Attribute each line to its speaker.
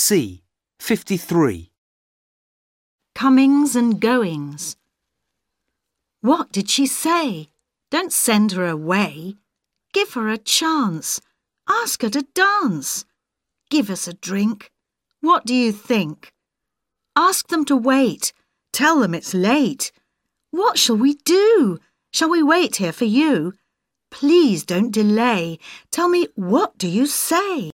Speaker 1: C. 53.
Speaker 2: Comings and goings. What did she say? Don't send her away. Give her a chance. Ask her to dance. Give us a drink. What do you think? Ask them to wait. Tell them it's late. What shall we do? Shall we wait here for you? Please don't delay. Tell me, what do you say?